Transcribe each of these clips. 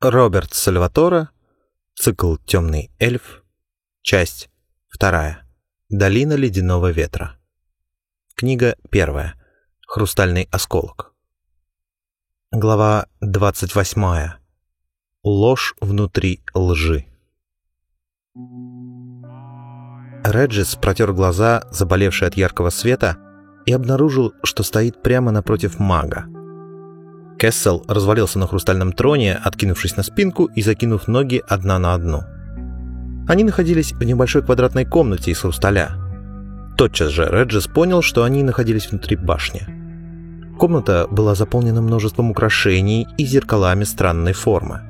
Роберт Сальватора, цикл «Темный эльф», часть вторая. Долина ледяного ветра. Книга первая. Хрустальный осколок. Глава 28. Ложь внутри лжи. Реджис протер глаза, заболевшие от яркого света, и обнаружил, что стоит прямо напротив мага. Кессел развалился на хрустальном троне, откинувшись на спинку и закинув ноги одна на одну. Они находились в небольшой квадратной комнате из хрусталя. Тотчас же Реджис понял, что они находились внутри башни. Комната была заполнена множеством украшений и зеркалами странной формы.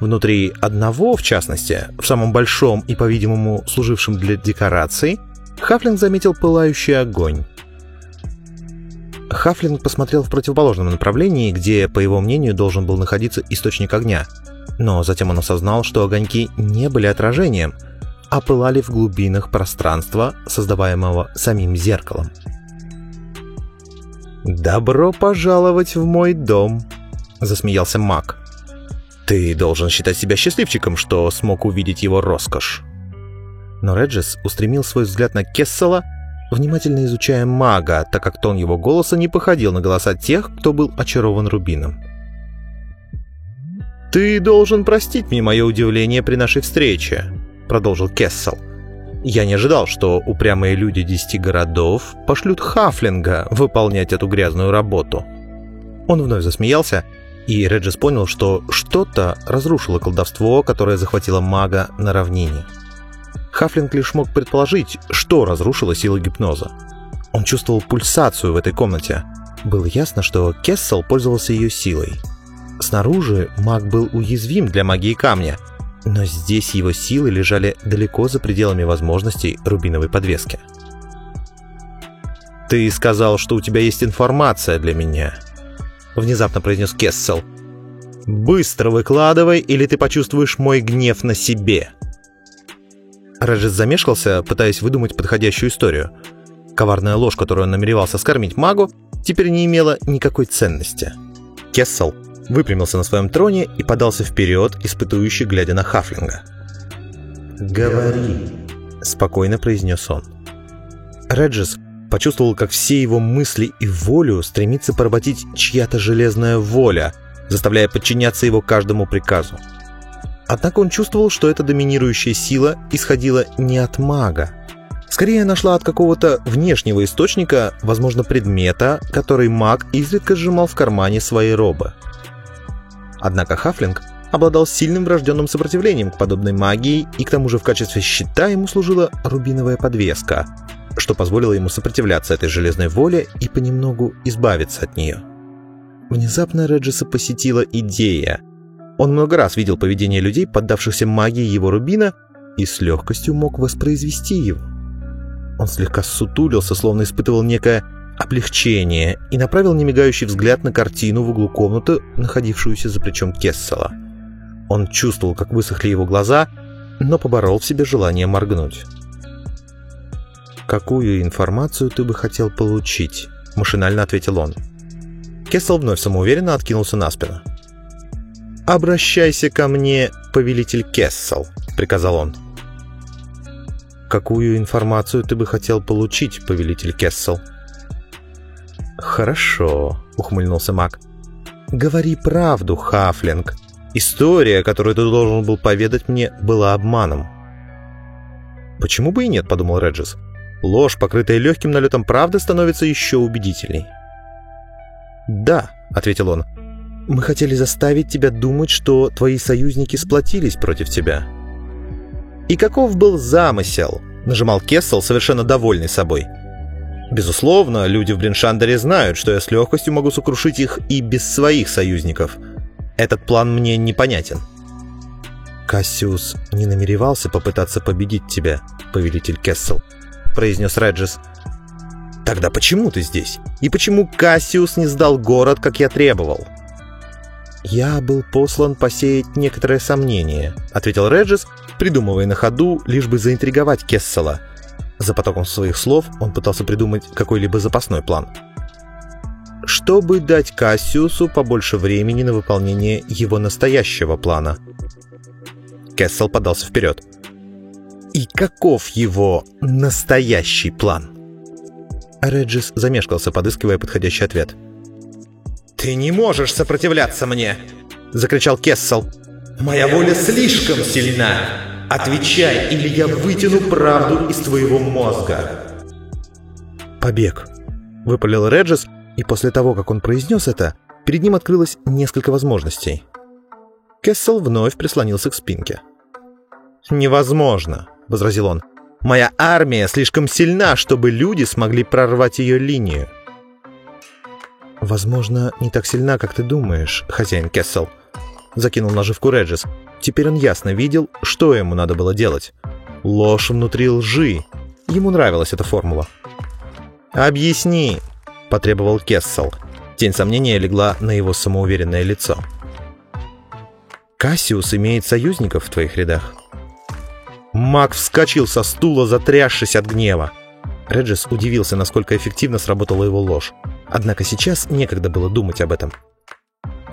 Внутри одного, в частности, в самом большом и, по-видимому, служившем для декораций, Хафлинг заметил пылающий огонь. Хафлинг посмотрел в противоположном направлении, где, по его мнению, должен был находиться источник огня. Но затем он осознал, что огоньки не были отражением, а пылали в глубинах пространства, создаваемого самим зеркалом. «Добро пожаловать в мой дом», — засмеялся маг. Ты должен считать себя счастливчиком, что смог увидеть его роскошь. Но Реджес устремил свой взгляд на Кессела, внимательно изучая мага, так как тон его голоса не походил на голоса тех, кто был очарован рубином. «Ты должен простить мне мое удивление при нашей встрече», — продолжил Кессел. «Я не ожидал, что упрямые люди десяти городов пошлют Хафлинга выполнять эту грязную работу». Он вновь засмеялся, и Реджис понял, что что-то разрушило колдовство, которое захватило мага на равнине. Хафлинг лишь мог предположить, что разрушило силы гипноза. Он чувствовал пульсацию в этой комнате. Было ясно, что Кессел пользовался ее силой. Снаружи маг был уязвим для магии камня, но здесь его силы лежали далеко за пределами возможностей рубиновой подвески. «Ты сказал, что у тебя есть информация для меня», — внезапно произнес Кессел. «Быстро выкладывай, или ты почувствуешь мой гнев на себе!» Реджис замешкался, пытаясь выдумать подходящую историю. Коварная ложь, которую он намеревался скормить магу, теперь не имела никакой ценности. Кессел выпрямился на своем троне и подался вперед, испытующий, глядя на Хафлинга. «Говори», — спокойно произнес он. Реджис почувствовал, как все его мысли и волю стремится поработить чья-то железная воля, заставляя подчиняться его каждому приказу. Однако он чувствовал, что эта доминирующая сила исходила не от мага. Скорее нашла от какого-то внешнего источника, возможно, предмета, который маг изредка сжимал в кармане своей робы. Однако Хафлинг обладал сильным врожденным сопротивлением к подобной магии, и к тому же в качестве щита ему служила рубиновая подвеска, что позволило ему сопротивляться этой железной воле и понемногу избавиться от нее. Внезапно Реджиса посетила идея. Он много раз видел поведение людей, поддавшихся магии его рубина, и с легкостью мог воспроизвести его. Он слегка сутулился, словно испытывал некое облегчение, и направил немигающий взгляд на картину в углу комнаты, находившуюся за плечом Кессела. Он чувствовал, как высохли его глаза, но поборол в себе желание моргнуть. «Какую информацию ты бы хотел получить?» — машинально ответил он. Кессел вновь самоуверенно откинулся на спину. «Обращайся ко мне, повелитель Кессел», — приказал он. «Какую информацию ты бы хотел получить, повелитель Кессел?» «Хорошо», — ухмыльнулся маг. «Говори правду, Хафлинг. История, которую ты должен был поведать мне, была обманом». «Почему бы и нет?» — подумал Реджис. Ложь, покрытая легким налетом правды, становится еще убедительней. «Да», — ответил он, — «мы хотели заставить тебя думать, что твои союзники сплотились против тебя». «И каков был замысел?» — нажимал Кессел, совершенно довольный собой. «Безусловно, люди в Бриншандере знают, что я с легкостью могу сокрушить их и без своих союзников. Этот план мне непонятен». «Кассиус не намеревался попытаться победить тебя, повелитель Кессел», — произнес Реджис. «Тогда почему ты здесь? И почему Кассиус не сдал город, как я требовал?» «Я был послан посеять некоторое сомнение», — ответил Реджис, придумывая на ходу, лишь бы заинтриговать Кессела. За потоком своих слов он пытался придумать какой-либо запасной план. чтобы дать Кассиусу побольше времени на выполнение его настоящего плана. Кессел подался вперед. И каков его настоящий план? Реджис замешкался, подыскивая подходящий ответ. «Ты не можешь сопротивляться мне!» — закричал Кессел. «Моя воля слишком сильна! Отвечай, или я вытяну правду из твоего мозга!» «Побег!» — выпалил Реджис, и после того, как он произнес это, перед ним открылось несколько возможностей. Кессел вновь прислонился к спинке. «Невозможно!» — возразил он. «Моя армия слишком сильна, чтобы люди смогли прорвать ее линию». «Возможно, не так сильна, как ты думаешь, хозяин Кессел», — закинул наживку Реджис. Теперь он ясно видел, что ему надо было делать. Ложь внутри лжи. Ему нравилась эта формула. «Объясни», — потребовал Кессел. Тень сомнения легла на его самоуверенное лицо. «Кассиус имеет союзников в твоих рядах». Маг вскочил со стула, затрясшись от гнева. Реджис удивился, насколько эффективно сработала его ложь. Однако сейчас некогда было думать об этом.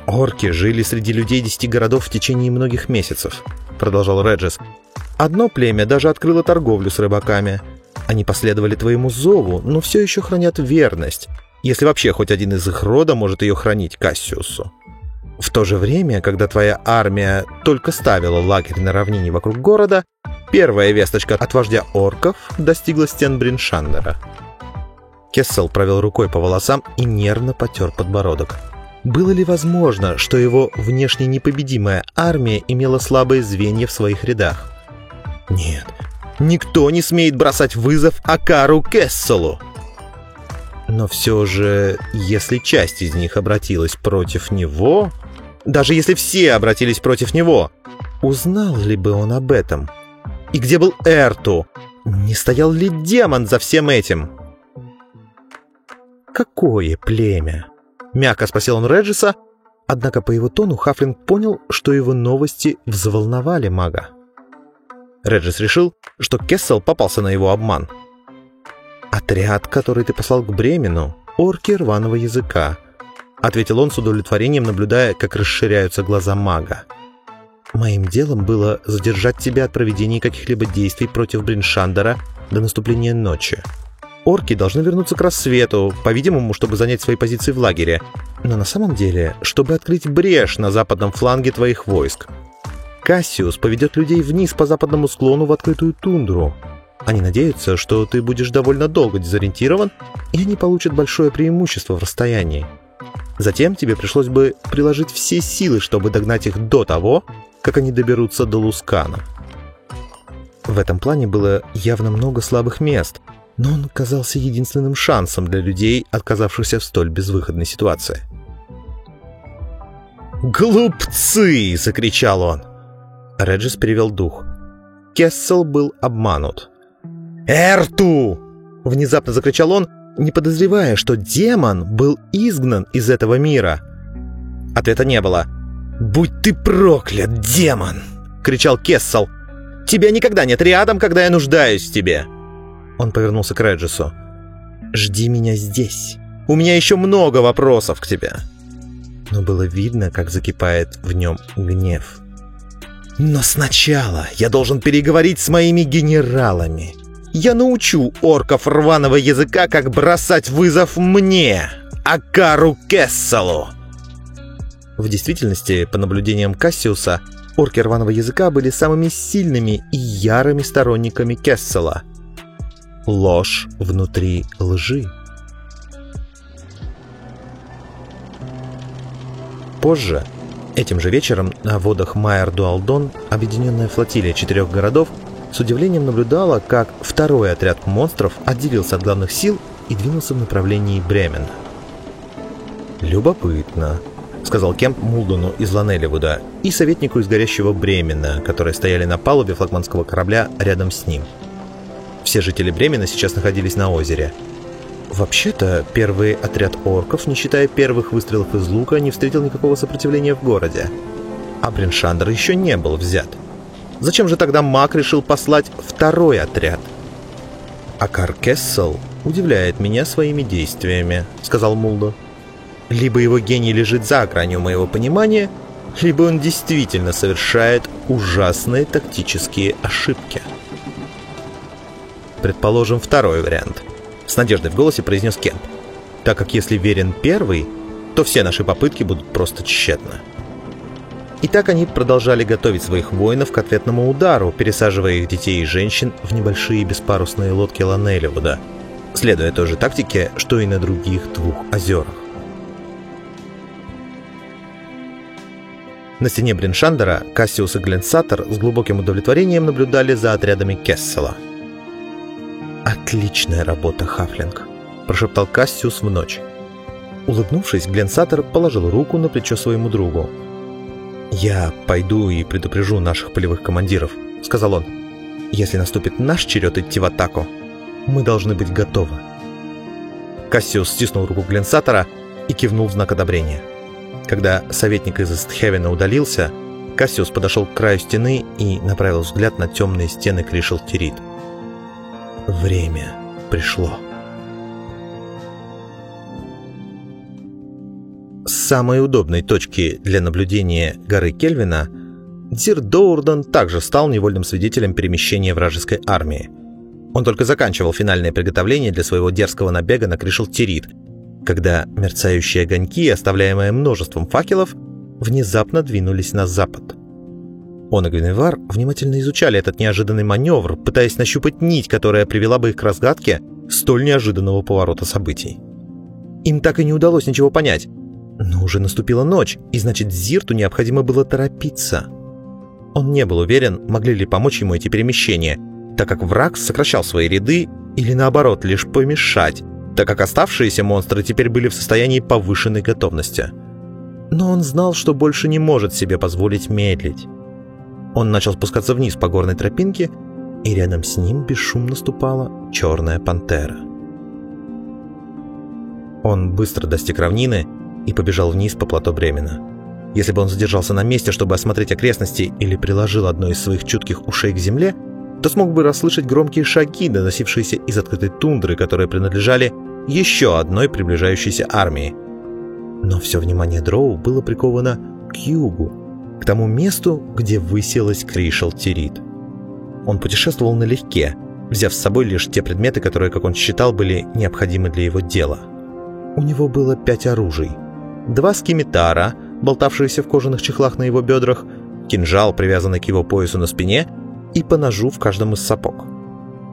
«Орки жили среди людей десяти городов в течение многих месяцев», — продолжал Реджис. «Одно племя даже открыло торговлю с рыбаками. Они последовали твоему зову, но все еще хранят верность, если вообще хоть один из их рода может ее хранить Кассиусу. В то же время, когда твоя армия только ставила лагерь на равнине вокруг города, первая весточка от вождя орков достигла стен Бриншандера. Кессел провел рукой по волосам и нервно потер подбородок. Было ли возможно, что его внешне непобедимая армия имела слабые звенья в своих рядах? Нет, никто не смеет бросать вызов Акару Кесселу. Но все же, если часть из них обратилась против него, даже если все обратились против него. Узнал ли бы он об этом? И где был Эрту? Не стоял ли демон за всем этим? «Какое племя?» — мягко спросил он Реджиса, однако по его тону Хафлинг понял, что его новости взволновали мага. Реджис решил, что Кессел попался на его обман. «Отряд, который ты послал к Бремену, орки рваного языка», — ответил он с удовлетворением, наблюдая, как расширяются глаза мага. «Моим делом было задержать тебя от проведения каких-либо действий против Бриншандера до наступления ночи. Орки должны вернуться к рассвету, по-видимому, чтобы занять свои позиции в лагере, но на самом деле, чтобы открыть брешь на западном фланге твоих войск. Кассиус поведет людей вниз по западному склону в открытую тундру. Они надеются, что ты будешь довольно долго дезориентирован, и они получат большое преимущество в расстоянии. Затем тебе пришлось бы приложить все силы, чтобы догнать их до того, как они доберутся до Лускана. В этом плане было явно много слабых мест, но он казался единственным шансом для людей, отказавшихся в столь безвыходной ситуации. «Глупцы!» — закричал он. Реджис перевел дух. Кессел был обманут. «Эрту!» — внезапно закричал он, не подозревая, что демон был изгнан из этого мира. Ответа не было. «Будь ты проклят, демон!» — кричал Кессел. «Тебя никогда нет рядом, когда я нуждаюсь в тебе!» Он повернулся к Реджису. «Жди меня здесь. У меня еще много вопросов к тебе». Но было видно, как закипает в нем гнев. «Но сначала я должен переговорить с моими генералами. Я научу орков рваного языка, как бросать вызов мне, Акару Кесселу!» В действительности, по наблюдениям Кассиуса, орки рваного языка были самыми сильными и ярыми сторонниками Кессела. Ложь внутри лжи. Позже, этим же вечером, на водах Майер-Дуалдон объединенная флотилия четырех городов с удивлением наблюдала, как второй отряд монстров отделился от главных сил и двинулся в направлении Бремена. «Любопытно», — сказал Кемп Мулдону из Ланелливуда и советнику из горящего Бремена, которые стояли на палубе флагманского корабля рядом с ним. Все жители Бремена сейчас находились на озере. Вообще-то, первый отряд орков, не считая первых выстрелов из лука, не встретил никакого сопротивления в городе. А Бриншандер еще не был взят. Зачем же тогда маг решил послать второй отряд? «А Каркессел удивляет меня своими действиями», — сказал Мулдо. Либо его гений лежит за гранью моего понимания, либо он действительно совершает ужасные тактические ошибки. Предположим, второй вариант. С надеждой в голосе произнес Кемп. Так как если верен первый, то все наши попытки будут просто тщетны. И так они продолжали готовить своих воинов к ответному удару, пересаживая их детей и женщин в небольшие беспарусные лодки Ланелливуда, следуя той же тактике, что и на других двух озерах. На стене Бриншандера Кассиус и Гленсатор с глубоким удовлетворением наблюдали за отрядами Кессела. «Отличная работа, Хафлинг», – прошептал Кассиус в ночь. Улыбнувшись, Гленсатор положил руку на плечо своему другу. «Я пойду и предупрежу наших полевых командиров», — сказал он. «Если наступит наш черед идти в атаку, мы должны быть готовы». Кассиус стиснул руку Гленсатора и кивнул в знак одобрения. Когда советник из Эстхевена удалился, Кассиус подошел к краю стены и направил взгляд на темные стены Кришел-Тирит. Время пришло. С самой удобной точки для наблюдения горы Кельвина Дир Доурден также стал невольным свидетелем перемещения вражеской армии. Он только заканчивал финальное приготовление для своего дерзкого набега на Кришел-Тирит – когда мерцающие огоньки, оставляемые множеством факелов, внезапно двинулись на запад. Он и Гвиневар внимательно изучали этот неожиданный маневр, пытаясь нащупать нить, которая привела бы их к разгадке столь неожиданного поворота событий. Им так и не удалось ничего понять, но уже наступила ночь, и значит Зирту необходимо было торопиться. Он не был уверен, могли ли помочь ему эти перемещения, так как враг сокращал свои ряды или наоборот лишь помешать, так как оставшиеся монстры теперь были в состоянии повышенной готовности. Но он знал, что больше не может себе позволить медлить. Он начал спускаться вниз по горной тропинке, и рядом с ним бесшумно ступала черная пантера. Он быстро достиг равнины и побежал вниз по плато Бремена. Если бы он задержался на месте, чтобы осмотреть окрестности или приложил одно из своих чутких ушей к земле, то смог бы расслышать громкие шаги, доносившиеся из открытой тундры, которые принадлежали еще одной приближающейся армии. Но все внимание Дроу было приковано к югу, к тому месту, где высилась Кришел Тирит. Он путешествовал налегке, взяв с собой лишь те предметы, которые, как он считал, были необходимы для его дела. У него было пять оружий. Два скимитара, болтавшиеся в кожаных чехлах на его бедрах, кинжал, привязанный к его поясу на спине, и по ножу в каждом из сапог.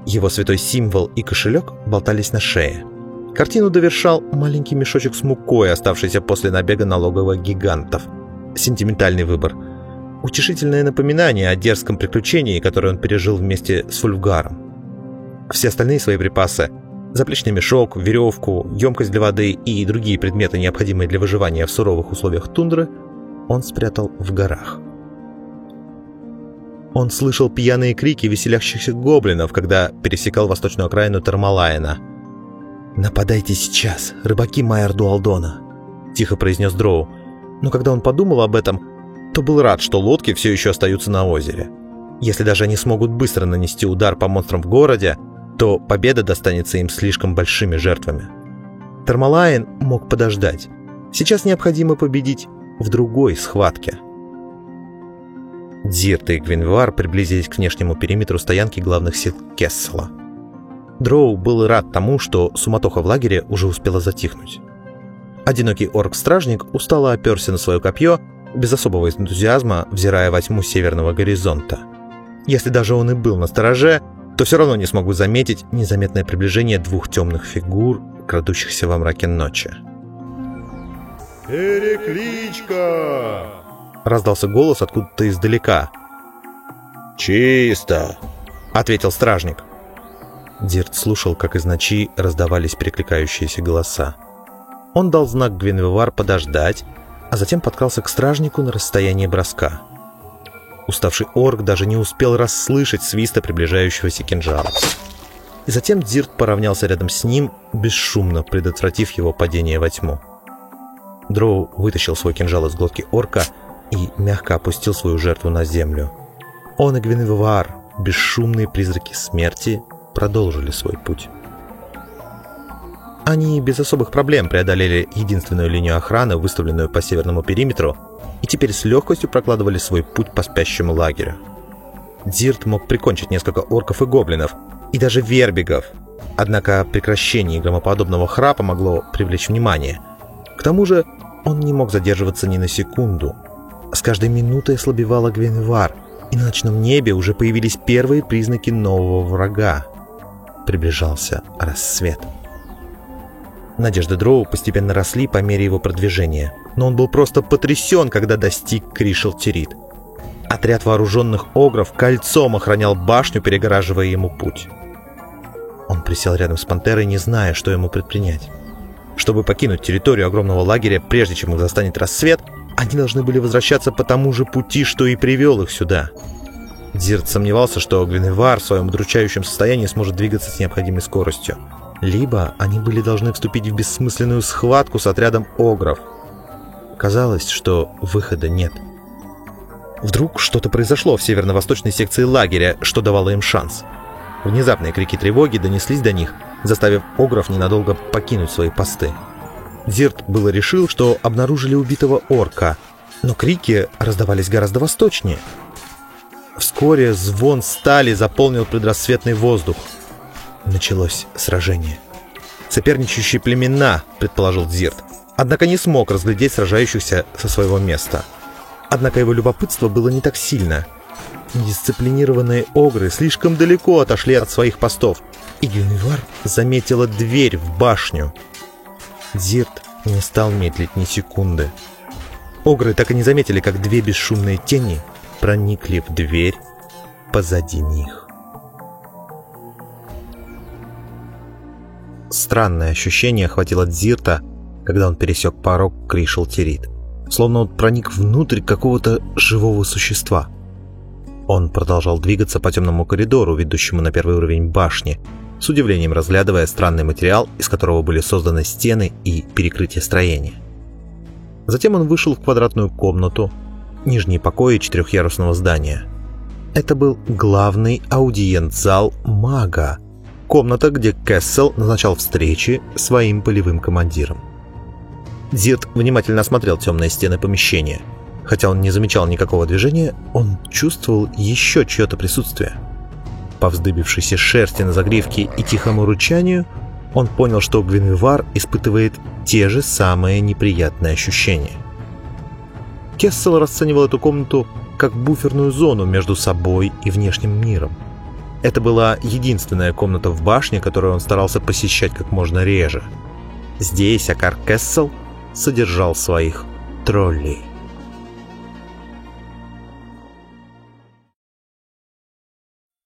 Его святой символ и кошелек болтались на шее – Картину довершал маленький мешочек с мукой, оставшийся после набега налоговых гигантов. Сентиментальный выбор. Утешительное напоминание о дерзком приключении, которое он пережил вместе с Фульфгаром. Все остальные свои припасы – заплечный мешок, веревку, емкость для воды и другие предметы, необходимые для выживания в суровых условиях тундры, он спрятал в горах. Он слышал пьяные крики веселящихся гоблинов, когда пересекал восточную окраину Термалайна – «Нападайте сейчас, рыбаки Майер Дуалдона», — тихо произнес Дроу. Но когда он подумал об этом, то был рад, что лодки все еще остаются на озере. Если даже они смогут быстро нанести удар по монстрам в городе, то победа достанется им слишком большими жертвами. Термалайн мог подождать. Сейчас необходимо победить в другой схватке. Дирт и Гвинвар приблизились к внешнему периметру стоянки главных сил Кессела. Дроу был рад тому, что суматоха в лагере уже успела затихнуть. Одинокий орк-стражник устало оперся на свое копье, без особого энтузиазма взирая во тьму северного горизонта. Если даже он и был на стороже, то все равно не смог бы заметить незаметное приближение двух темных фигур, крадущихся во мраке ночи. «Перекличка!» Раздался голос откуда-то издалека. «Чисто!» — ответил стражник. Дирт слушал, как из ночи раздавались перекликающиеся голоса. Он дал знак Гвинвивар подождать, а затем подкрался к стражнику на расстояние броска. Уставший орк даже не успел расслышать свиста приближающегося кинжала. И затем Дирт поравнялся рядом с ним, бесшумно предотвратив его падение во тьму. Дроу вытащил свой кинжал из глотки орка и мягко опустил свою жертву на землю. Он и Гвинвивар, бесшумные призраки смерти, продолжили свой путь. Они без особых проблем преодолели единственную линию охраны, выставленную по северному периметру, и теперь с легкостью прокладывали свой путь по спящему лагерю. Дзирт мог прикончить несколько орков и гоблинов, и даже вербигов. Однако прекращение громоподобного храпа могло привлечь внимание. К тому же он не мог задерживаться ни на секунду. С каждой минутой ослабевала Гвенвар, и на ночном небе уже появились первые признаки нового врага. Приближался рассвет. Надежды Дроу постепенно росли по мере его продвижения, но он был просто потрясен, когда достиг Кришел-Терит. Отряд вооруженных огров кольцом охранял башню, перегораживая ему путь. Он присел рядом с пантерой, не зная, что ему предпринять. Чтобы покинуть территорию огромного лагеря, прежде чем их застанет рассвет, они должны были возвращаться по тому же пути, что и привел их сюда. Дзирт сомневался, что Гвиневар в своем удручающем состоянии сможет двигаться с необходимой скоростью либо они были должны вступить в бессмысленную схватку с отрядом огров. Казалось, что выхода нет. Вдруг что-то произошло в северно-восточной секции лагеря, что давало им шанс. Внезапные крики тревоги донеслись до них, заставив огров ненадолго покинуть свои посты. Зирт было решил, что обнаружили убитого орка, но крики раздавались гораздо восточнее. Вскоре звон стали заполнил предрассветный воздух – Началось сражение. Соперничающие племена, предположил Дзирт, однако не смог разглядеть сражающихся со своего места. Однако его любопытство было не так сильно. Дисциплинированные огры слишком далеко отошли от своих постов, и Гюнивар заметила дверь в башню. Дзирт не стал медлить ни секунды. Огры так и не заметили, как две бесшумные тени проникли в дверь позади них. Странное ощущение охватило Дзирта, когда он пересек порог Кришел-Терит. Словно он проник внутрь какого-то живого существа. Он продолжал двигаться по темному коридору, ведущему на первый уровень башни, с удивлением разглядывая странный материал, из которого были созданы стены и перекрытие строения. Затем он вышел в квадратную комнату, нижние покои четырехъярусного здания. Это был главный аудиент-зал мага, комната, где Кессел назначал встречи своим полевым командиром. Зирт внимательно осмотрел темные стены помещения. Хотя он не замечал никакого движения, он чувствовал еще чье-то присутствие. По вздыбившейся шерсти на загривке и тихому рычанию, он понял, что Гвинвивар испытывает те же самые неприятные ощущения. Кессел расценивал эту комнату как буферную зону между собой и внешним миром. Это была единственная комната в башне, которую он старался посещать как можно реже. Здесь Акар Кессел содержал своих троллей.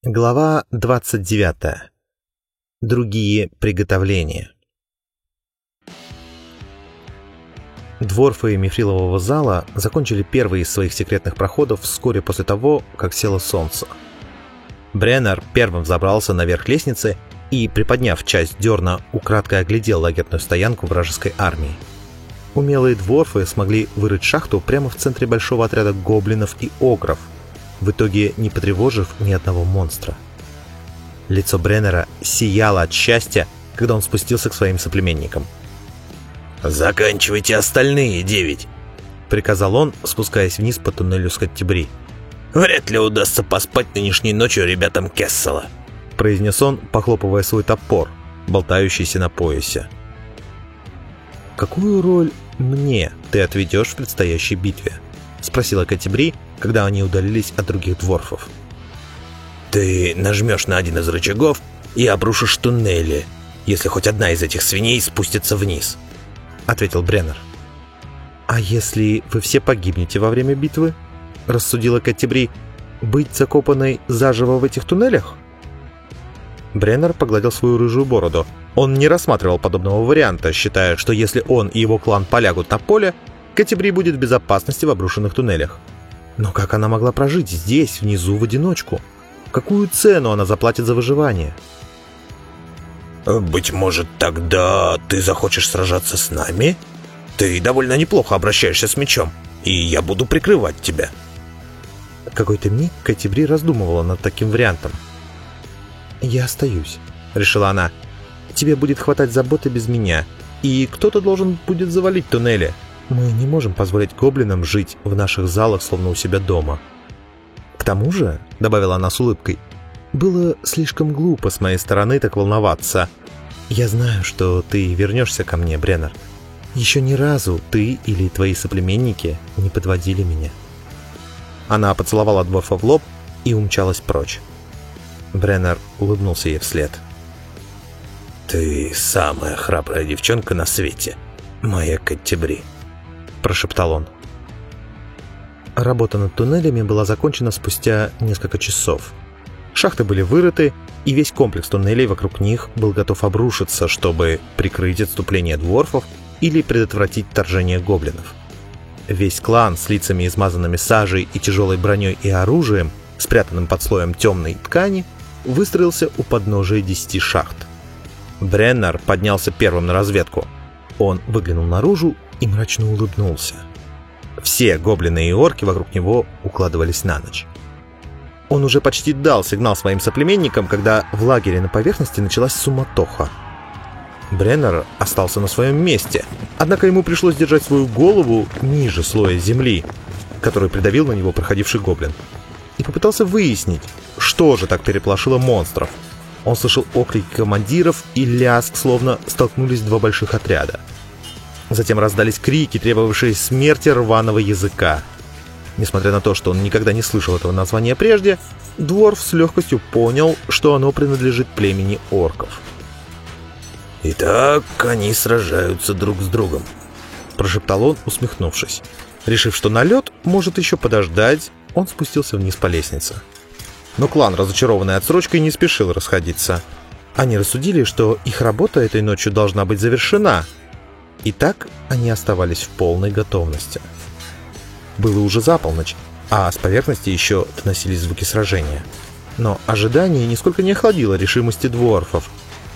Глава 29. Другие приготовления. Дворфы Мифрилового зала закончили первый из своих секретных проходов вскоре после того, как село солнце – Бреннер первым забрался наверх лестницы и, приподняв часть дерна, украдкой оглядел лагерную стоянку вражеской армии. Умелые дворфы смогли вырыть шахту прямо в центре большого отряда гоблинов и огров, в итоге не потревожив ни одного монстра. Лицо Бреннера сияло от счастья, когда он спустился к своим соплеменникам. «Заканчивайте остальные девять!» — приказал он, спускаясь вниз по туннелю с Каттебри. Вряд ли удастся поспать нынешней ночью ребятам Кессела», — произнес он, похлопывая свой топор, болтающийся на поясе. «Какую роль мне ты отведешь в предстоящей битве?» — спросила Катибри, когда они удалились от других дворфов. «Ты нажмешь на один из рычагов и обрушишь туннели, если хоть одна из этих свиней спустится вниз», — ответил Бреннер. «А если вы все погибнете во время битвы?» — рассудила Каттебри, — «быть закопанной заживо в этих туннелях?» Бреннер погладил свою рыжую бороду. Он не рассматривал подобного варианта, считая, что если он и его клан полягут на поле, Каттебри будет в безопасности в обрушенных туннелях. Но как она могла прожить здесь, внизу, в одиночку? Какую цену она заплатит за выживание? «Быть может, тогда ты захочешь сражаться с нами? Ты довольно неплохо обращаешься с мечом, и я буду прикрывать тебя», какой-то миг Катибри раздумывала над таким вариантом. «Я остаюсь», — решила она. тебе будет хватать заботы без меня, и кто-то должен будет завалить туннели. Мы не можем позволить гоблинам жить в наших залах, словно у себя дома. К тому же, — добавила она с улыбкой, — было слишком глупо с моей стороны так волноваться. Я знаю, что ты вернешься ко мне, Бреннер. Еще ни разу ты или твои соплеменники не подводили меня. Она поцеловала Дворфа в лоб и умчалась прочь. Бреннер улыбнулся ей вслед. «Ты самая храбрая девчонка на свете, моя Каттебри», — прошептал он. Работа над туннелями была закончена спустя несколько часов. Шахты были вырыты, и весь комплекс туннелей вокруг них был готов обрушиться, чтобы прикрыть отступление дворфов или предотвратить вторжение гоблинов. Весь клан с лицами, измазанными сажей и тяжелой броней и оружием, спрятанным под слоем темной ткани, выстроился у подножия десяти шахт. Бреннер поднялся первым на разведку. Он выглянул наружу и мрачно улыбнулся. Все гоблины и орки вокруг него укладывались на ночь. Он уже почти дал сигнал своим соплеменникам, когда в лагере на поверхности началась суматоха – Бреннер остался на своем месте, однако ему пришлось держать свою голову ниже слоя земли, который придавил на него проходивший гоблин, и попытался выяснить, что же так переплошило монстров. Он слышал окрики командиров и ляск, словно столкнулись два больших отряда. Затем раздались крики, требовавшие смерти рваного языка. Несмотря на то, что он никогда не слышал этого названия прежде, Дворф с легкостью понял, что оно принадлежит племени орков. «Итак, они сражаются друг с другом», — прошептал он, усмехнувшись. Решив, что налет может еще подождать, он спустился вниз по лестнице. Но клан, разочарованный отсрочкой, не спешил расходиться. Они рассудили, что их работа этой ночью должна быть завершена. И так они оставались в полной готовности. Было уже за полночь, а с поверхности еще доносились звуки сражения. Но ожидание нисколько не охладило решимости дворфов.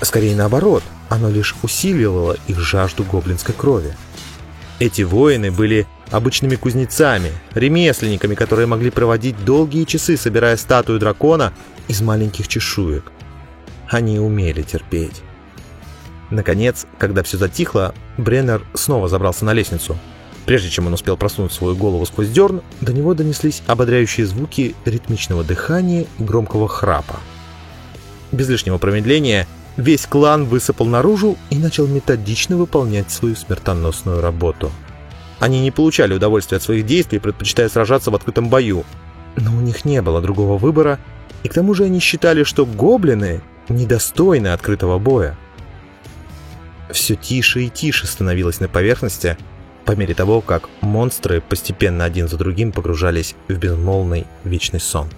Скорее наоборот, оно лишь усиливало их жажду гоблинской крови. Эти воины были обычными кузнецами, ремесленниками, которые могли проводить долгие часы, собирая статую дракона из маленьких чешуек. Они умели терпеть. Наконец, когда все затихло, Бреннер снова забрался на лестницу. Прежде чем он успел просунуть свою голову сквозь дерн, до него донеслись ободряющие звуки ритмичного дыхания и громкого храпа. Без лишнего промедления Весь клан высыпал наружу и начал методично выполнять свою смертоносную работу. Они не получали удовольствия от своих действий, предпочитая сражаться в открытом бою. Но у них не было другого выбора, и к тому же они считали, что гоблины недостойны открытого боя. Все тише и тише становилось на поверхности, по мере того, как монстры постепенно один за другим погружались в безмолвный вечный сон.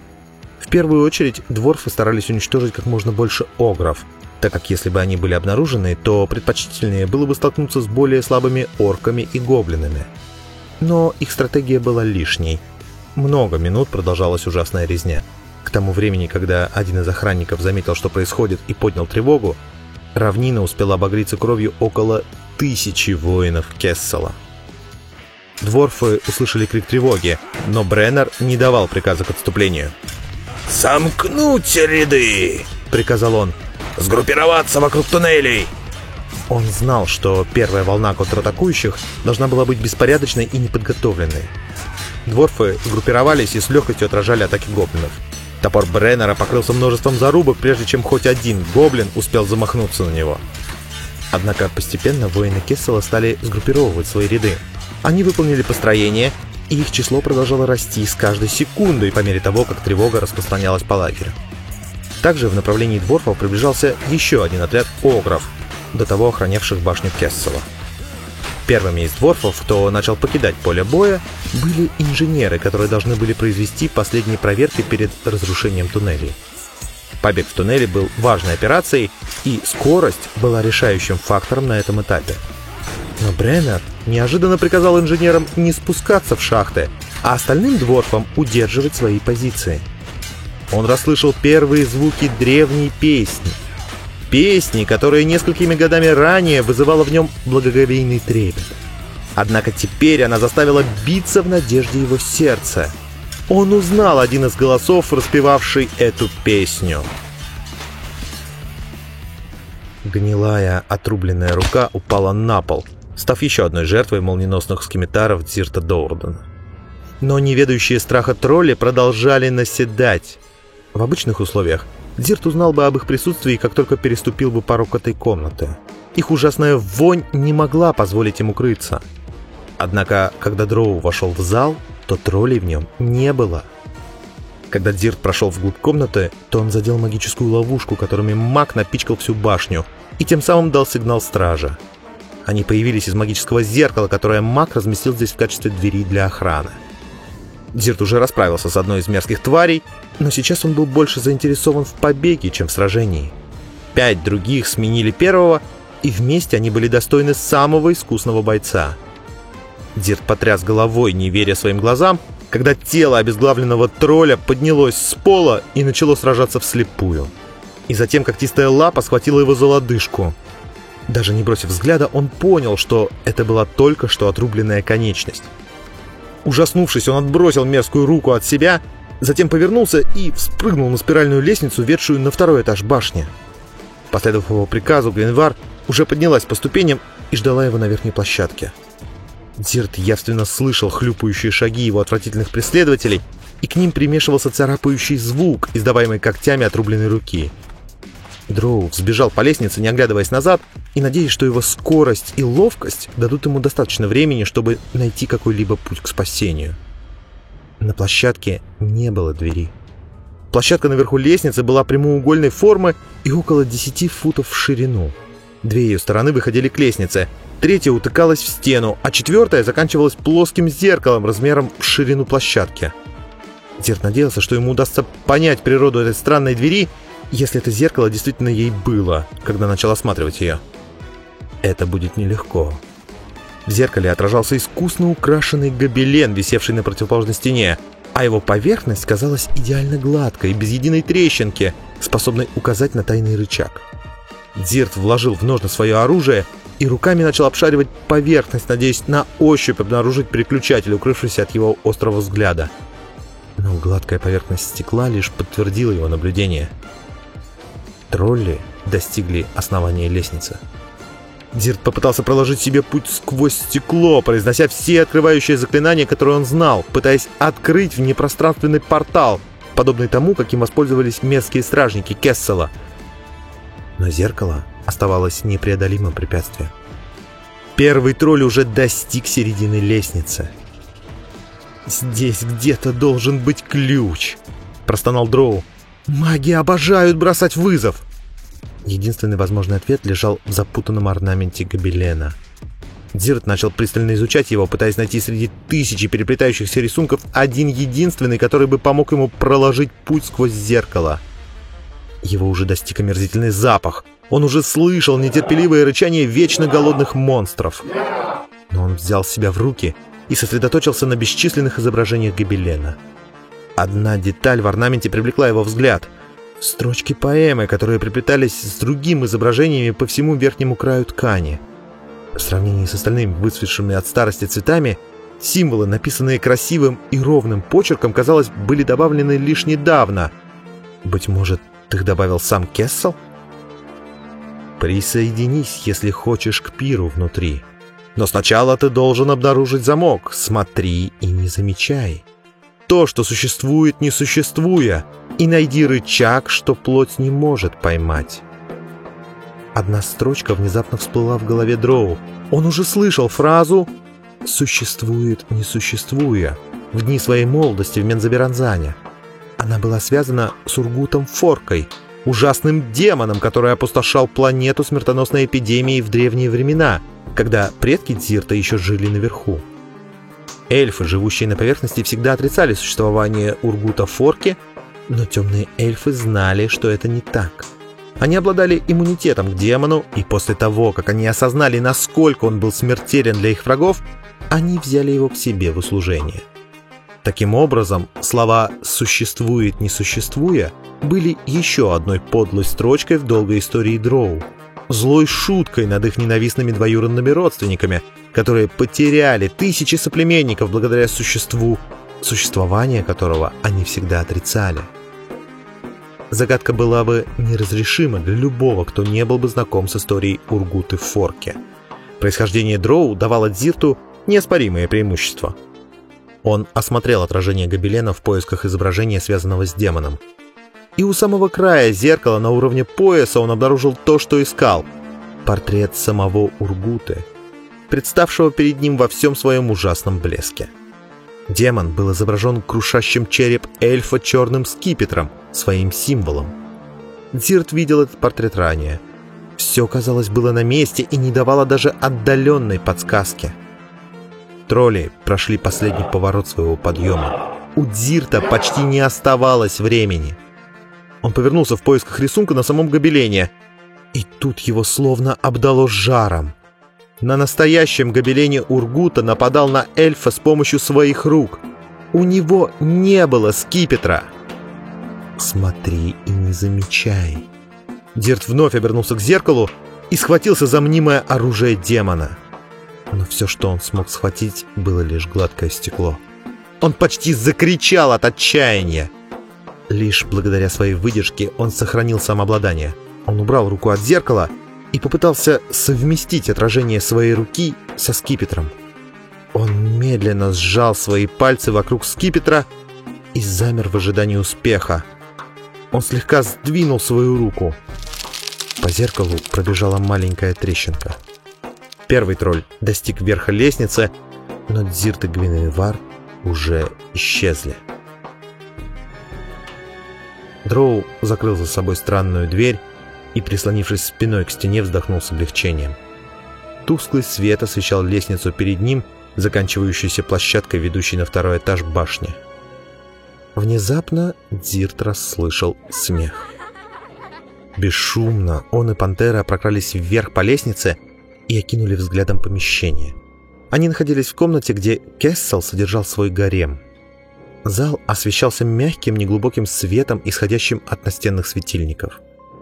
В первую очередь дворфы старались уничтожить как можно больше огров – так как если бы они были обнаружены, то предпочтительнее было бы столкнуться с более слабыми орками и гоблинами. Но их стратегия была лишней. Много минут продолжалась ужасная резня. К тому времени, когда один из охранников заметил, что происходит, и поднял тревогу, равнина успела обогреться кровью около тысячи воинов Кессела. Дворфы услышали крик тревоги, но Бреннер не давал приказа к отступлению. «Сомкнуть ряды!» — приказал он. Сгруппироваться вокруг туннелей!» Он знал, что первая волна контратакующих должна была быть беспорядочной и неподготовленной. Дворфы сгруппировались и с легкостью отражали атаки гоблинов. Топор Бреннера покрылся множеством зарубок, прежде чем хоть один гоблин успел замахнуться на него. Однако постепенно воины Кессела стали сгруппировывать свои ряды. Они выполнили построение, и их число продолжало расти с каждой секундой по мере того, как тревога распространялась по лагерю. Также в направлении дворфов приближался еще один отряд огров, до того охранявших башню Кессела. Первыми из дворфов, кто начал покидать поле боя, были инженеры, которые должны были произвести последние проверки перед разрушением туннелей. Побег в туннеле был важной операцией, и скорость была решающим фактором на этом этапе. Но Бреннер неожиданно приказал инженерам не спускаться в шахты, а остальным дворфам удерживать свои позиции – он расслышал первые звуки древней песни. Песни, которая несколькими годами ранее вызывала в нем благоговейный трепет. Однако теперь она заставила биться в надежде его сердца. Он узнал один из голосов, распевавший эту песню. Гнилая, отрубленная рука упала на пол, став еще одной жертвой молниеносных скимитаров Дзирта Доурдена. Но неведающие страха тролли продолжали наседать. В обычных условиях Дзирт узнал бы об их присутствии, как только переступил бы порог этой комнаты. Их ужасная вонь не могла позволить им укрыться. Однако, когда Дроу вошел в зал, то троллей в нем не было. Когда Дзирт прошел вглубь комнаты, то он задел магическую ловушку, которыми маг напичкал всю башню, и тем самым дал сигнал стража. Они появились из магического зеркала, которое маг разместил здесь в качестве двери для охраны. Дзирт уже расправился с одной из мерзких тварей, но сейчас он был больше заинтересован в побеге, чем в сражении. Пять других сменили первого, и вместе они были достойны самого искусного бойца. Дзирт потряс головой, не веря своим глазам, когда тело обезглавленного тролля поднялось с пола и начало сражаться вслепую. И затем когтистая лапа схватила его за лодыжку. Даже не бросив взгляда, он понял, что это была только что отрубленная конечность. Ужаснувшись, он отбросил мерзкую руку от себя, затем повернулся и спрыгнул на спиральную лестницу, ведшую на второй этаж башни. Последовав его приказу, Гвинвар уже поднялась по ступеням и ждала его на верхней площадке. Дирт явственно слышал хлюпающие шаги его отвратительных преследователей, и к ним примешивался царапающий звук, издаваемый когтями отрубленной руки. Дроу сбежал по лестнице, не оглядываясь назад, и надеясь, что его скорость и ловкость дадут ему достаточно времени, чтобы найти какой-либо путь к спасению. На площадке не было двери. Площадка наверху лестницы была прямоугольной формы и около 10 футов в ширину. Две ее стороны выходили к лестнице, третья утыкалась в стену, а четвертая заканчивалась плоским зеркалом размером в ширину площадки. Дерт надеялся, что ему удастся понять природу этой странной двери, если это зеркало действительно ей было, когда начал осматривать ее. Это будет нелегко. В зеркале отражался искусно украшенный гобелен, висевший на противоположной стене, а его поверхность казалась идеально гладкой, без единой трещинки, способной указать на тайный рычаг. Дзирт вложил в ножны свое оружие и руками начал обшаривать поверхность, надеясь на ощупь обнаружить переключатель, укрывшийся от его острого взгляда. Но гладкая поверхность стекла лишь подтвердила его наблюдение. Тролли достигли основания лестницы. Дзирт попытался проложить себе путь сквозь стекло, произнося все открывающие заклинания, которые он знал, пытаясь открыть внепространственный портал, подобный тому, каким воспользовались местские стражники Кессела — но зеркало оставалось непреодолимым препятствием. Первый тролль уже достиг середины лестницы. «Здесь где-то должен быть ключ», — простонал Дроу. «Маги обожают бросать вызов!» Единственный возможный ответ лежал в запутанном орнаменте гобелена. Дзирт начал пристально изучать его, пытаясь найти среди тысячи переплетающихся рисунков один единственный, который бы помог ему проложить путь сквозь зеркало — его уже достиг омерзительный запах. Он уже слышал нетерпеливое рычание вечно голодных монстров. Но он взял себя в руки и сосредоточился на бесчисленных изображениях гобелена. Одна деталь в орнаменте привлекла его взгляд. Строчки поэмы, которые приплетались с другими изображениями по всему верхнему краю ткани. В сравнении с остальными выцветшими от старости цветами, символы, написанные красивым и ровным почерком, казалось, были добавлены лишь недавно. Быть может, их добавил сам Кессел? Присоединись, если хочешь, к пиру внутри. Но сначала ты должен обнаружить замок. Смотри и не замечай. То, что существует, не существуя. И найди рычаг, что плоть не может поймать. Одна строчка внезапно всплыла в голове Дроу. Он уже слышал фразу «существует, не существуя» в дни своей молодости в Мензаберанзане. Она была связана с Ургутом Форкой, ужасным демоном, который опустошал планету смертоносной эпидемией в древние времена, когда предки Дзирта еще жили наверху. Эльфы, живущие на поверхности, всегда отрицали существование Ургута Форки, но темные эльфы знали, что это не так. Они обладали иммунитетом к демону, и после того, как они осознали, насколько он был смертелен для их врагов, они взяли его к себе в услужение. Таким образом, слова «существует, не существуя» были еще одной подлой строчкой в долгой истории Дроу, злой шуткой над их ненавистными двоюродными родственниками, которые потеряли тысячи соплеменников благодаря существу, существование которого они всегда отрицали. загадка была бы неразрешима для любого, кто не был бы знаком с историей Ургуты в Форке. Происхождение Дроу давало Дзирту неоспоримое преимущество. Он осмотрел отражение гобелена в поисках изображения, связанного с демоном. И у самого края зеркала на уровне пояса он обнаружил то, что искал — портрет самого Ургуты, представшего перед ним во всем своем ужасном блеске. Демон был изображен крушащим череп эльфа черным скипетром, своим символом. Дзирт видел этот портрет ранее. Все, казалось, было на месте и не давало даже отдаленной подсказки. Тролли прошли последний поворот своего подъема. У Дзирта почти не оставалось времени. Он повернулся в поисках рисунка на самом гобелене, и тут его словно обдало жаром. На настоящем гобелене Ургута нападал на эльфа с помощью своих рук. У него не было скипетра. Смотри и не замечай. Дирт вновь обернулся к зеркалу и схватился за мнимое оружие демона. Но все, что он смог схватить, было лишь гладкое стекло. Он почти закричал от отчаяния. Лишь благодаря своей выдержке он сохранил самообладание. Он убрал руку от зеркала и попытался совместить отражение своей руки со скипетром. Он медленно сжал свои пальцы вокруг скипетра и замер в ожидании успеха. Он слегка сдвинул свою руку. По зеркалу пробежала маленькая трещинка. Первый тролль достиг верха лестницы, но Дзирт и Гвиневар уже исчезли. Дроу закрыл за собой странную дверь и, прислонившись спиной к стене, вздохнул с облегчением. Тусклый свет освещал лестницу перед ним, заканчивающуюся площадкой, ведущей на второй этаж башни. Внезапно Дзирт расслышал смех. Бесшумно он и Пантера прокрались вверх по лестнице и окинули взглядом помещение. Они находились в комнате, где Кессел содержал свой гарем. Зал освещался мягким, неглубоким светом, исходящим от настенных светильников.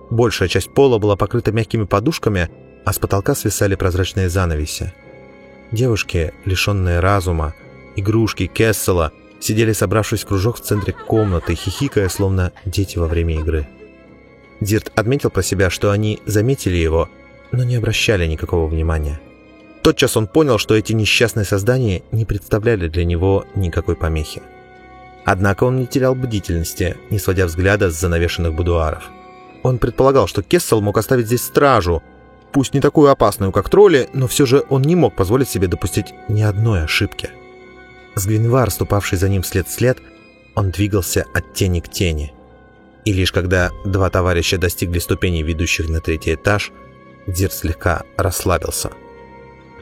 Большая часть пола была покрыта мягкими подушками, а с потолка свисали прозрачные занавеси. Девушки, лишенные разума, игрушки Кессела, сидели, собравшись в кружок в центре комнаты, хихикая, словно дети во время игры. Дирт отметил про себя, что они заметили его, но не обращали никакого внимания. Тотчас он понял, что эти несчастные создания не представляли для него никакой помехи. Однако он не терял бдительности, не сводя взгляда с занавешенных будуаров. Он предполагал, что Кессел мог оставить здесь стражу, пусть не такую опасную, как тролли, но все же он не мог позволить себе допустить ни одной ошибки. С Гвенвивар, ступавший за ним след в след, он двигался от тени к тени. И лишь когда два товарища достигли ступеней, ведущих на третий этаж, Дзирт слегка расслабился.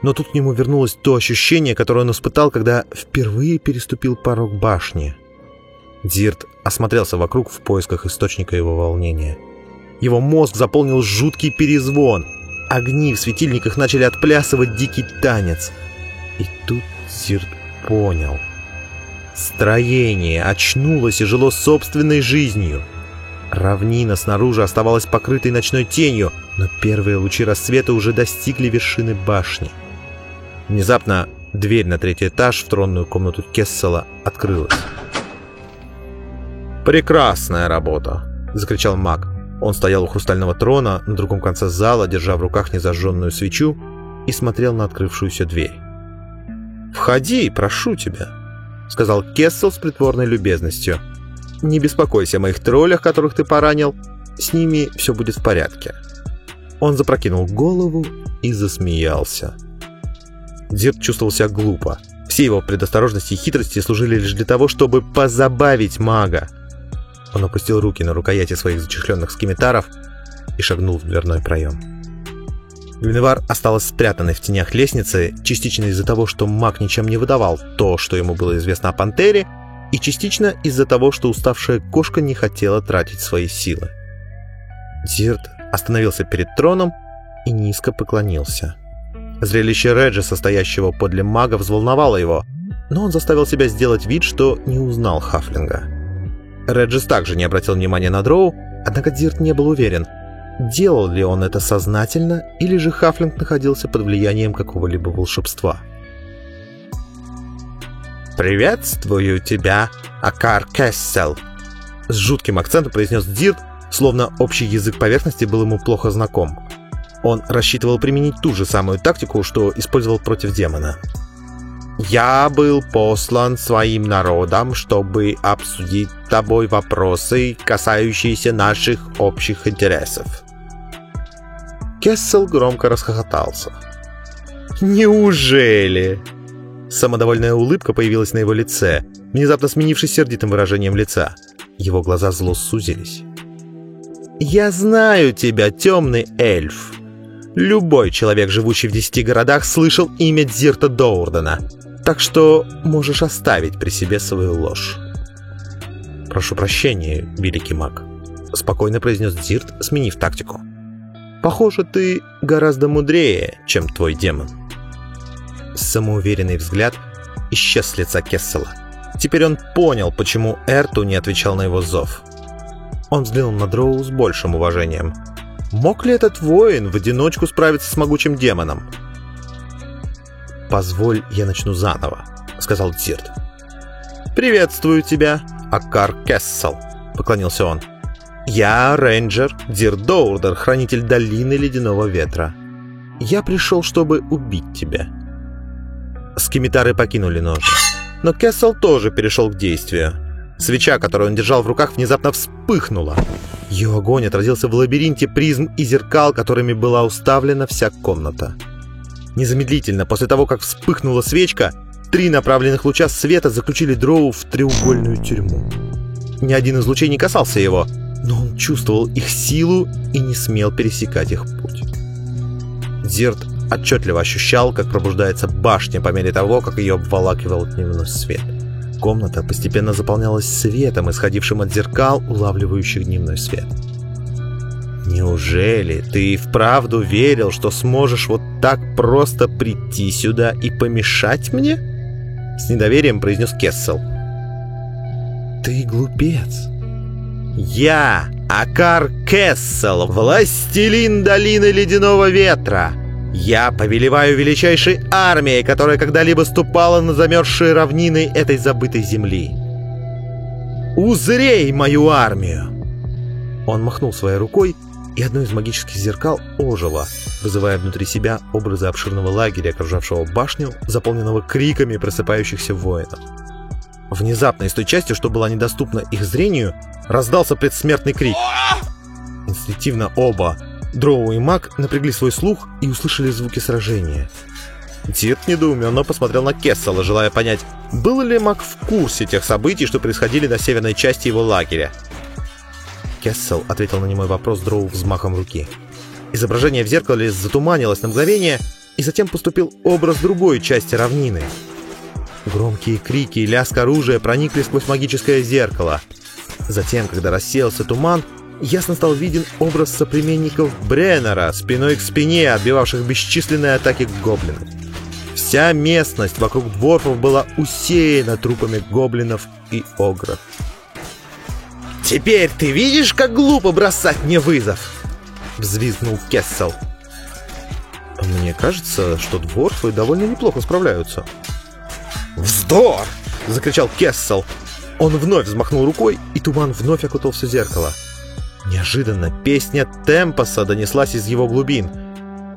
Но тут к нему вернулось то ощущение, которое он испытал, когда впервые переступил порог башни. Дзирт осмотрелся вокруг в поисках источника его волнения – его мозг заполнил жуткий перезвон. Огни в светильниках начали отплясывать дикий танец. И тут Зирт понял. Строение очнулось и жило собственной жизнью. Равнина снаружи оставалась покрытой ночной тенью, но первые лучи рассвета уже достигли вершины башни. Внезапно дверь на третий этаж в тронную комнату Кессела открылась. «Прекрасная работа!» — закричал маг. Он стоял у хрустального трона на другом конце зала, держа в руках незажженную свечу и смотрел на открывшуюся дверь. «Входи, прошу тебя», — сказал Кессел с притворной любезностью. «Не беспокойся о моих троллях, которых ты поранил. С ними все будет в порядке». Он запрокинул голову и засмеялся. Дед чувствовал себя глупо. Все его предосторожности и хитрости служили лишь для того, чтобы позабавить мага. Он опустил руки на рукояти своих зачехленных скимитаров и шагнул в дверной проем. Гвиневар осталась спрятанной в тенях лестницы, частично из-за того, что маг ничем не выдавал то, что ему было известно о пантере, и частично из-за того, что уставшая кошка не хотела тратить свои силы. Зирт остановился перед троном и низко поклонился. Зрелище Реджа, состоящего подле мага, взволновало его, но он заставил себя сделать вид, что не узнал Хафлинга. Реджис также не обратил внимания на Дроу, однако Дирт не был уверен, делал ли он это сознательно или же Хафлинг находился под влиянием какого-либо волшебства. «Приветствую тебя, Акар Кессел!» С жутким акцентом произнес Дирт, словно общий язык поверхности был ему плохо знаком. Он рассчитывал применить ту же самую тактику, что использовал против демона. «Я был послан своим народом, чтобы обсудить с тобой вопросы, касающиеся наших общих интересов». Кессел громко расхохотался. «Неужели?» Самодовольная улыбка появилась на его лице, внезапно сменившись сердитым выражением лица. Его глаза зло сузились. «Я знаю тебя, темный эльф!» Любой человек, живущий в десяти городах, слышал имя Дзирта Доурдена, так что можешь оставить при себе свою ложь. «Прошу прощения, великий маг», — спокойно произнес Дзирт, сменив тактику. «Похоже, ты гораздо мудрее, чем твой демон». Самоуверенный взгляд исчез с лица Кессела. Теперь он понял, почему Эрту не отвечал на его зов. Он взглянул на Дроу с большим уважением — Мог ли этот воин в одиночку справиться с могучим демоном? «Позволь, я начну заново», — сказал Дзирт. «Приветствую тебя, Акар Кессел», — поклонился он. «Я рейнджер Дзирт До'Урден, хранитель долины Ледяного Ветра. Я пришел, чтобы убить тебя». Скимитары покинули ножны. Но Кессел тоже перешел к действию. Свеча, которую он держал в руках, внезапно вспыхнула. Ее огонь отразился в лабиринте призм и зеркал, которыми была уставлена вся комната. Незамедлительно, после того, как вспыхнула свечка, три направленных луча света заключили Дроу в треугольную тюрьму. Ни один из лучей не касался его, но он чувствовал их силу и не смел пересекать их путь. Зерт отчетливо ощущал, как пробуждается башня по мере того, как ее обволакивал дневной свет. Комната постепенно заполнялась светом, исходившим от зеркал, улавливающих дневной свет. «Неужели ты вправду верил, что сможешь вот так просто прийти сюда и помешать мне?» С недоверием произнес Кессел. «Ты глупец!» «Я, Акар Кессел, властелин долины Ледяного Ветра!» Я повелеваю величайшей армией, которая когда-либо ступала на замерзшие равнины этой забытой земли. Узрей мою армию!» Он махнул своей рукой, и одно из магических зеркал ожило, вызывая внутри себя образы обширного лагеря, окружавшего башню, заполненного криками просыпающихся воинов. Внезапно из той части, что была недоступна их зрению, раздался предсмертный крик. Инстинктивно оба Дроу и Мак напрягли свой слух и услышали звуки сражения. Дед недоуменно посмотрел на Кессела, желая понять, был ли Мак в курсе тех событий, что происходили на северной части его лагеря. Кессел ответил на немой вопрос Дроу взмахом руки. Изображение в зеркале затуманилось на мгновение, и затем поступил образ другой части равнины. Громкие крики и лязг оружия проникли сквозь магическое зеркало. Затем, когда рассеялся туман, ясно стал виден образ соплеменников Бреннера, спиной к спине, отбивавших бесчисленные атаки гоблинов. Вся местность вокруг дворфов была усеяна трупами гоблинов и огров. «Теперь ты видишь, как глупо бросать мне вызов?» — взвизгнул Кессел. «Мне кажется, что дворфы довольно неплохо справляются». «Вздор!» — закричал Кессел. Он вновь взмахнул рукой, и туман вновь окутал все зеркало. Неожиданно песня Темпоса донеслась из его глубин.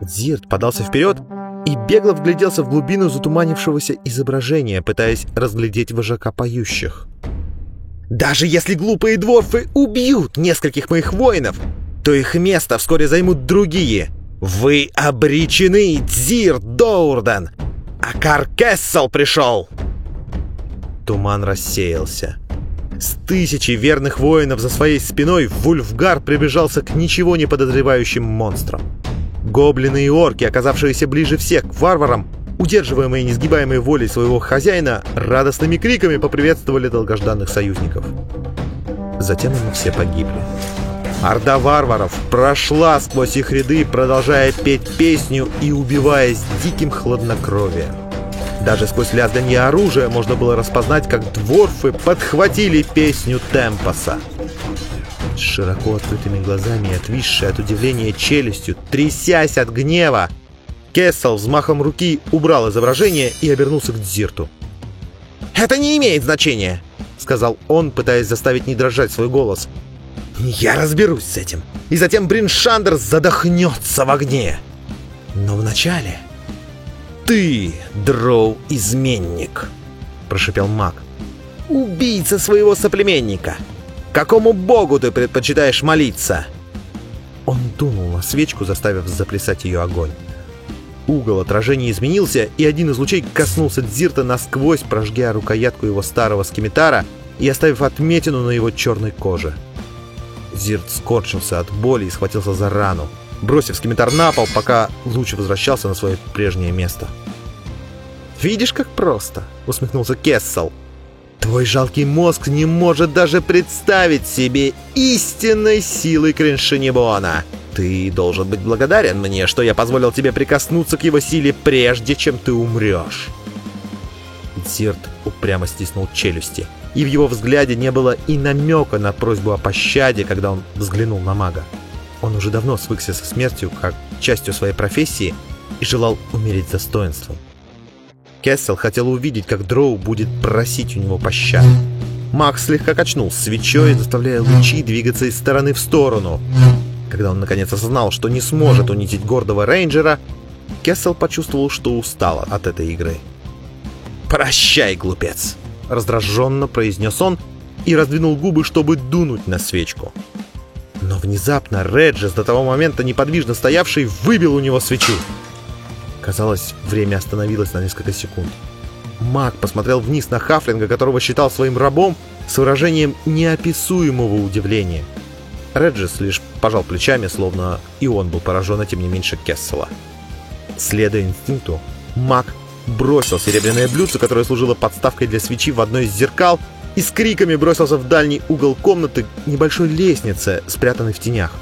Зирт подался вперед и бегло вгляделся в глубину затуманившегося изображения, пытаясь разглядеть вожака поющих. «Даже если глупые дворфы убьют нескольких моих воинов, то их место вскоре займут другие. Вы обречены, Дзир Доурден! А Каркессел пришел!» Туман рассеялся. С тысячи верных воинов за своей спиной Вульфгар приближался к ничего не подозревающим монстрам. Гоблины и орки, оказавшиеся ближе всех к варварам, удерживаемые несгибаемой волей своего хозяина, радостными криками поприветствовали долгожданных союзников. Затем они все погибли. Орда варваров прошла сквозь их ряды, продолжая петь песню и убиваясь диким хладнокровием. Даже сквозь лязганье оружия можно было распознать, как дворфы подхватили песню Темпоса. С широко открытыми глазами и отвисшей от удивления челюстью, трясясь от гнева, Кессел взмахом руки убрал изображение и обернулся к Дзирту. «Это не имеет значения!» — сказал он, пытаясь заставить не дрожать свой голос. Я разберусь с этим. И затем Бриншандер задохнется в огне. Но вначале... Ты, дроу-изменник, прошепел маг. Убийца своего соплеменника. Какому богу ты предпочитаешь молиться? Он дунул на свечку, заставив заплясать ее огонь. Угол отражения изменился, и один из лучей коснулся Дзирта насквозь, прожгя рукоятку его старого скимитара и оставив отметину на его черной коже. Зирт скорчился от боли и схватился за рану, бросив скимитар на пол, пока луч возвращался на свое прежнее место. «Видишь, как просто!» — усмехнулся Кессел. «Твой жалкий мозг не может даже представить себе истинной силы Криншинебона!» Ты должен быть благодарен мне, что я позволил тебе прикоснуться к его силе, прежде чем ты умрешь. Зирт упрямо стиснул челюсти, и в его взгляде не было и намека на просьбу о пощаде, когда он взглянул на мага. Он уже давно свыкся со смертью как частью своей профессии и желал умереть достоинством. Кессел хотел увидеть, как Дроу будет просить у него пощады. Маг слегка качнул свечой, заставляя лучи двигаться из стороны в сторону. Когда он наконец осознал, что не сможет унизить гордого рейнджера, Кессел почувствовал, что устал от этой игры. «Прощай, глупец!» — раздраженно произнес он и раздвинул губы, чтобы дунуть на свечку. Но внезапно Реджес, до того момента неподвижно стоявший, выбил у него свечу. Казалось, время остановилось на несколько секунд. Маг посмотрел вниз на Хафлинга, которого считал своим рабом, с выражением неописуемого удивления — Реджис лишь пожал плечами, словно и он был поражен, а тем не меньше Кессела. Следуя инстинкту, маг бросил серебряное блюдце, которое служило подставкой для свечи в одно из зеркал, и с криками бросился в дальний угол комнаты небольшой лестнице, спрятанной в тенях.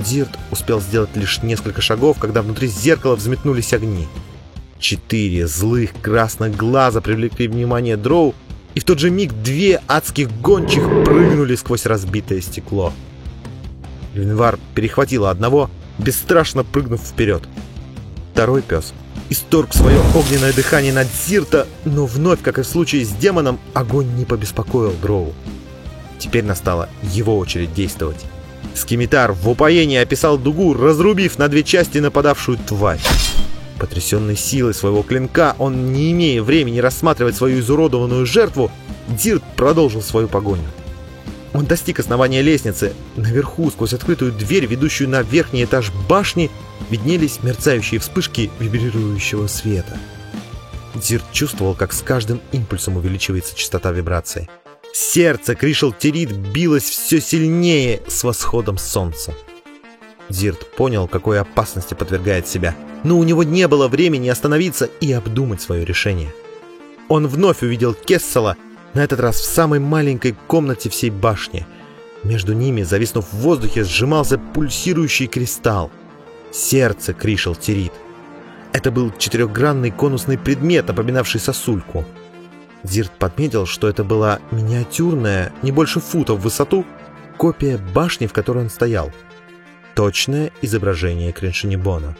Дирт успел сделать лишь несколько шагов, когда внутри зеркала взметнулись огни. Четыре злых красных глаза привлекли внимание Дроу, и в тот же миг две адских гончих прыгнули сквозь разбитое стекло. Винвар перехватила одного, бесстрашно прыгнув вперед. Второй пес исторг свое огненное дыхание над Зирта, но вновь, как и в случае с демоном, огонь не побеспокоил Дроу. Теперь настала его очередь действовать. Скимитар в упоении описал дугу, разрубив на две части нападавшую тварь. Потрясенный силой своего клинка, он, не имея времени рассматривать свою изуродованную жертву, Дирт продолжил свою погоню. Он достиг основания лестницы. Наверху, сквозь открытую дверь, ведущую на верхний этаж башни, виднелись мерцающие вспышки вибрирующего света. Зирт чувствовал, как с каждым импульсом увеличивается частота вибрации. Сердце Кришел Терит билось все сильнее с восходом солнца. Зирт понял, какой опасности подвергает себя, но у него не было времени остановиться и обдумать свое решение. Он вновь увидел Кессела, на этот раз в самой маленькой комнате всей башни. Между ними, зависнув в воздухе, сжимался пульсирующий кристалл. Сердце Кришел Терит. Это был четырехгранный конусный предмет, напоминавший сосульку. Зирт подметил, что это была миниатюрная, не больше фута в высоту, копия башни, в которой он стоял. Точное изображение Криншинибона.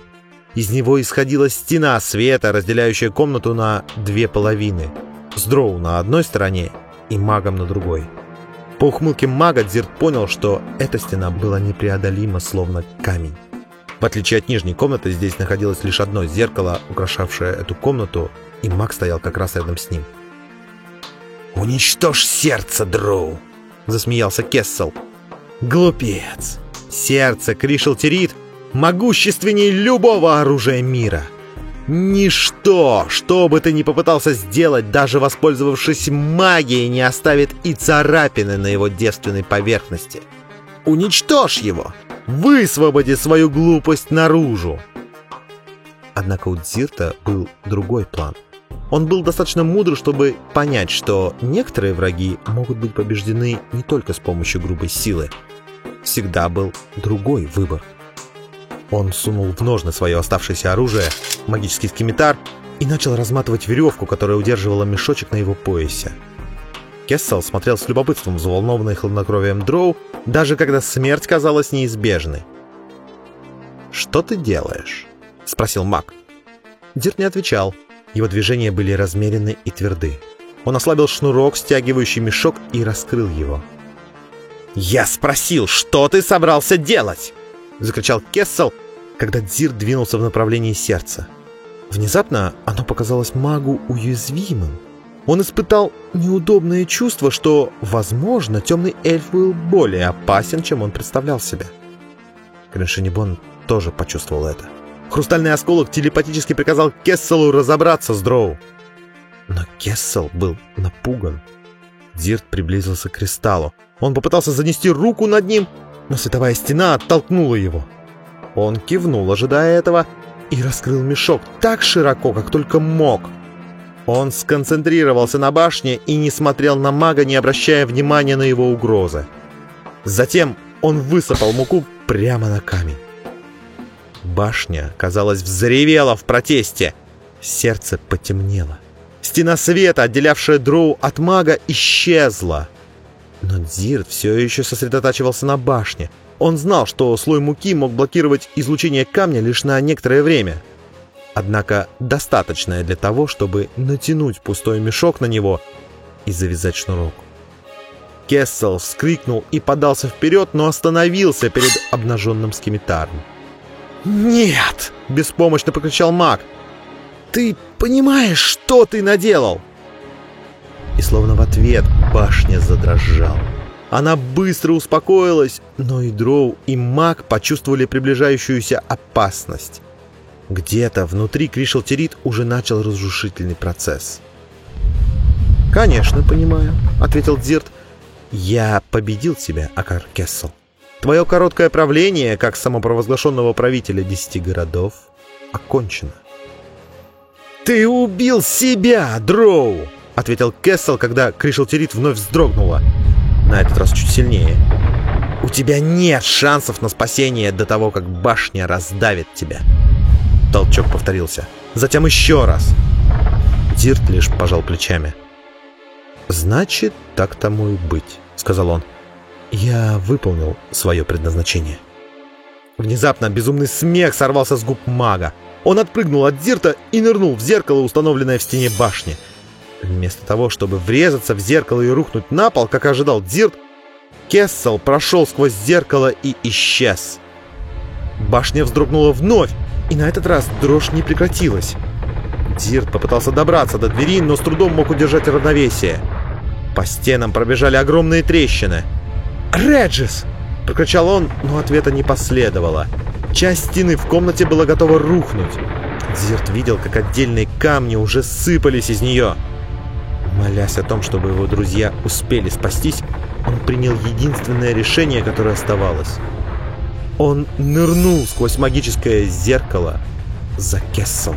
Из него исходила стена света, разделяющая комнату на две половины — с дроу на одной стороне и магом на другой. По ухмылке мага Дзирт понял, что эта стена была непреодолима, словно камень. В отличие от нижней комнаты, здесь находилось лишь одно зеркало, украшавшее эту комнату, и маг стоял как раз рядом с ним. «Уничтожь сердце, Дроу!» — засмеялся Кессел. «Глупец! Сердце Кришел Терит могущественней любого оружия мира!» Ничто, что бы ты ни попытался сделать, даже воспользовавшись магией, не оставит и царапины на его девственной поверхности. Уничтожь его! Высвободи свою глупость наружу! Однако у Дзирта был другой план. Он был достаточно мудр, чтобы понять, что некоторые враги могут быть побеждены не только с помощью грубой силы. Всегда был другой выбор — он сунул в ножны свое оставшееся оружие, магический скимитар, и начал разматывать веревку, которая удерживала мешочек на его поясе. Кессел смотрел с любопытством, взволнованный хладнокровием дроу, даже когда смерть казалась неизбежной. «Что ты делаешь?» — спросил маг. Дирт не отвечал. Его движения были размерены и тверды. Он ослабил шнурок, стягивающий мешок, и раскрыл его. «Я спросил, что ты собрался делать?» — закричал Кессел, когда Дзир двинулся в направлении сердца. Внезапно оно показалось магу уязвимым. Он испытал неудобное чувство, что, возможно, темный эльф был более опасен, чем он представлял себе. Креншинибон тоже почувствовал это. Хрустальный осколок телепатически приказал Кесселу разобраться с Дроу. Но Кессел был напуган. Дирт приблизился к кристаллу. Он попытался занести руку над ним, но световая стена оттолкнула его. Он кивнул, ожидая этого, и раскрыл мешок так широко, как только мог. Он сконцентрировался на башне и не смотрел на мага, не обращая внимания на его угрозы. Затем он высыпал муку прямо на камень. Башня, казалось, взревела в протесте. Сердце потемнело. Стена света, отделявшая дроу от мага, исчезла. Но Дзирт все еще сосредотачивался на башне. Он знал, что слой муки мог блокировать излучение камня лишь на некоторое время. Однако достаточное для того, чтобы натянуть пустой мешок на него и завязать шнурок. Кессел вскрикнул и подался вперед, но остановился перед обнаженным скимитаром. «Нет!» — беспомощно покричал маг. «Ты понимаешь, что ты наделал?» И словно в ответ башня задрожала. Она быстро успокоилась, но и Дроу, и маг почувствовали приближающуюся опасность. Где-то внутри Кришелтерит уже начал разрушительный процесс. «Конечно, понимаю», — ответил Дзирт. «Я победил тебя, Акар Кессел. Твое короткое правление, как самопровозглашенного правителя десяти городов, окончено». «Ты убил себя, Дроу!» — ответил Кессел, когда Кришелтерит вновь вздрогнула на этот раз чуть сильнее. «У тебя нет шансов на спасение до того, как башня раздавит тебя!» Толчок повторился. Затем еще раз. Дирт лишь пожал плечами. «Значит, так тому и быть», — сказал он. «Я выполнил свое предназначение». Внезапно безумный смех сорвался с губ мага. Он отпрыгнул от Дирта и нырнул в зеркало, установленное в стене башни. Вместо того, чтобы врезаться в зеркало и рухнуть на пол, как ожидал Дирт, Кессел прошел сквозь зеркало и исчез. Башня вздрогнула вновь, и на этот раз дрожь не прекратилась. Дирт попытался добраться до двери, но с трудом мог удержать равновесие. По стенам пробежали огромные трещины. «Реджис!» — прокричал он, но ответа не последовало. Часть стены в комнате была готова рухнуть. Дирт видел, как отдельные камни уже сыпались из нее. Молясь о том, чтобы его друзья успели спастись, он принял единственное решение, которое оставалось. Он нырнул сквозь магическое зеркало за Кессом.